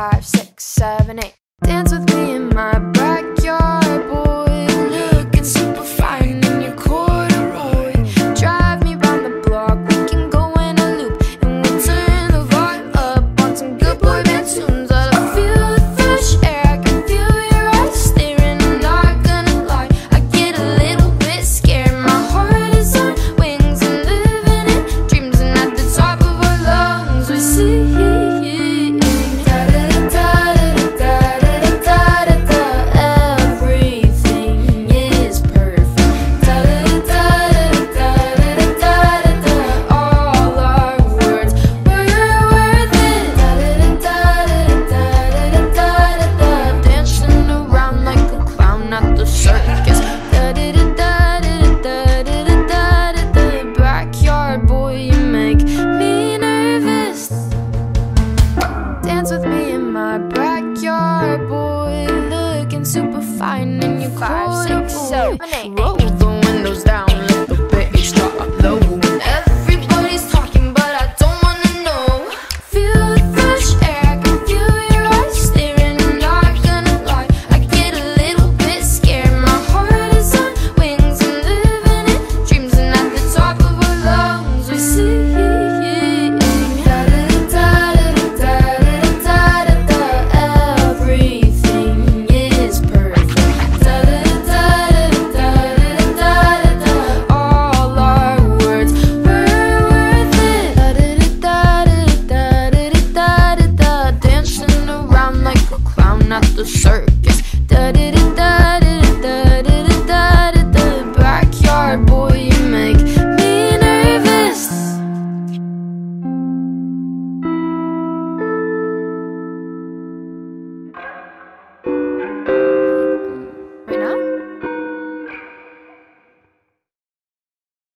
five, six, seven, eight. Dance fine and you five, six, seven, eight, eight. Roll the windows down.